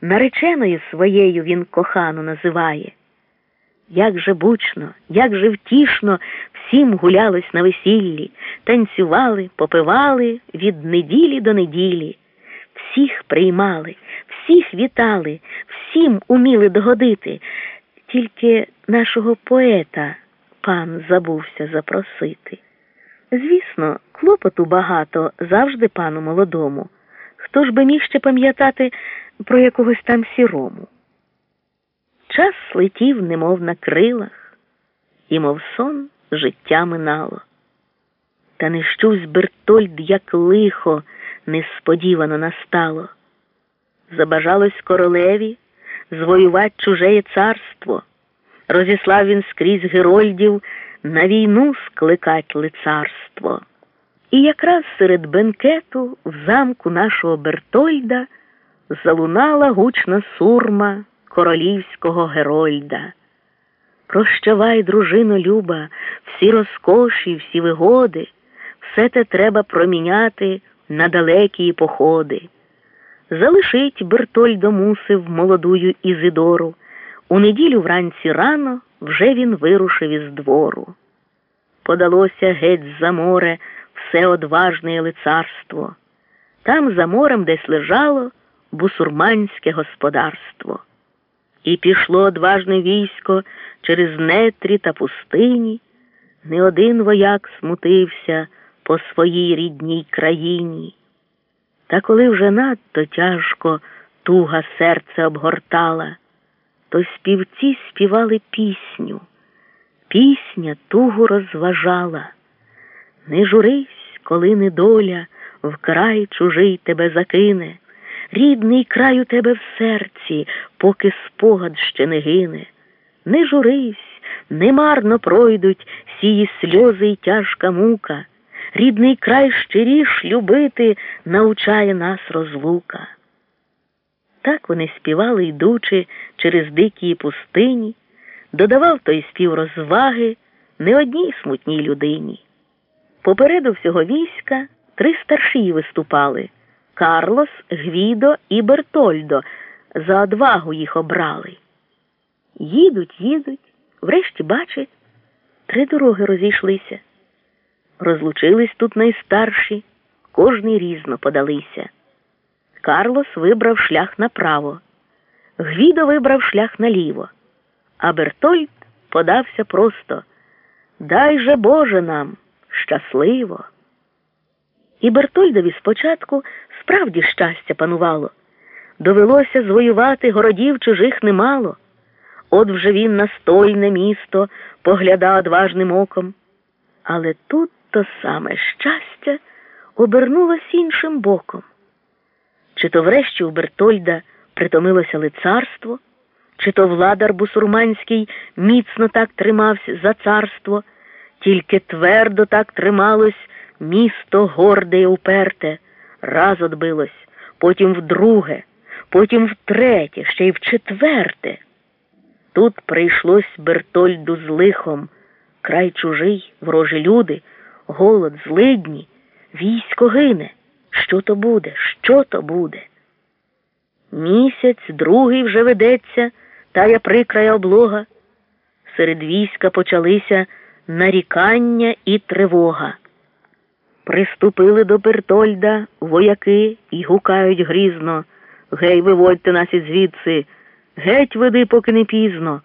нареченою своєю він кохану називає. Як же бучно, як же втішно всім гулялось на весіллі, танцювали, попивали від неділі до неділі, всіх приймали, всіх вітали, всім уміли догодити, тільки нашого поета пан забувся запросити. Звісно, клопоту багато завжди пану молодому. Хто ж би міг ще пам'ятати про якогось там сірому? Час летів, немов на крилах, і, мов сон, життя минало. Та не щусь Бертольд, як лихо, несподівано настало. Забажалось королеві звоювати чужеє царство, розіслав він скрізь Герольдів на війну скликать лицарство. І якраз серед бенкету в замку нашого Бертольда залунала гучна сурма королівського Герольда. Прощавай, дружино Люба, всі розкоші, всі вигоди, все те треба проміняти на далекі походи. Залишить Бертольдо мусив молодую Ізидору. У неділю вранці рано вже він вирушив із двору. Подалося геть за море все одважне лицарство. Там за морем десь лежало бусурманське господарство. І пішло одважне військо через нетрі та пустині. Не один вояк смутився по своїй рідній країні. Та коли вже надто тяжко туга серце обгортала, то співці співали пісню. Пісня тугу розважала. Не журись, коли недоля в край чужий тебе закине, рідний край у тебе в серці, поки спогад ще не гине. Не журись, немарно пройдуть сії сльози й тяжка мука. Рідний край щиріш любити научає нас розлука. Так вони співали, йдучи через дикі пустині, додавав той спів розваги не одній смутній людині. Попереду всього війська три старші виступали Карлос, Гвідо і Бертольдо. За одвагу їх обрали. Їдуть, їдуть, врешті бачать, три дороги розійшлися. Розлучились тут найстарші, кожний різно подалися. Карлос вибрав шлях направо, Гвідо вибрав шлях наліво, а Бертольд подався просто Дай же Боже нам щасливо. І Бертольдові спочатку справді щастя панувало. Довелося звоювати городів чужих немало. От вже він на стольне місто поглядав одважним оком. Але тут то саме щастя обернулось іншим боком. Чи то врешті у Бертольда притомилося лицарство, чи то владар бусурманський міцно так тримався за царство, тільки твердо так трималось місто горде й уперте, раз одбилось, потім вдруге, потім втретє, ще й вчетверте. Тут прийшлось Бертольду з лихом, край чужий, ворожі люди, голод, злидні, військо гине. Що то буде? Що то буде? Місяць другий вже ведеться, тая прикрая облога. Серед війська почалися нарікання і тривога. Приступили до Бертольда вояки і гукають грізно. Гей, виводьте нас із звідси, геть веди, поки не пізно.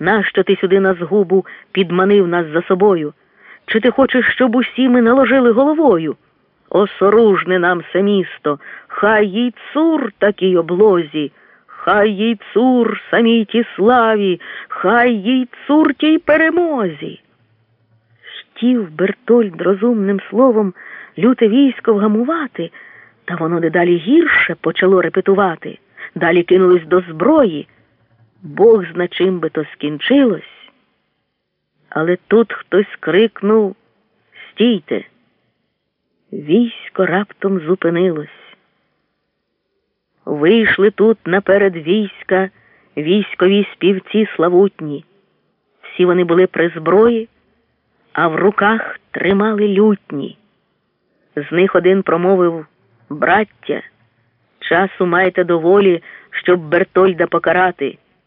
Нащо ти сюди на згубу підманив нас за собою? Чи ти хочеш, щоб усі ми наложили головою? Осоружне нам все місто, хай їй цур такій облозі, хай їй цур самій ті славі, хай їй цур тій перемозі. Хотів Бертольд розумним словом люте військо вгамувати, та воно дедалі гірше почало репетувати, далі кинулось до зброї. Бог зна чим би то скінчилось. Але тут хтось крикнув Стійте. Військо раптом зупинилось. Вийшли тут наперед війська військові співці славутні. Всі вони були при зброї, а в руках тримали лютні. З них один промовив Браття, часу майте доволі щоб Бертольда покарати.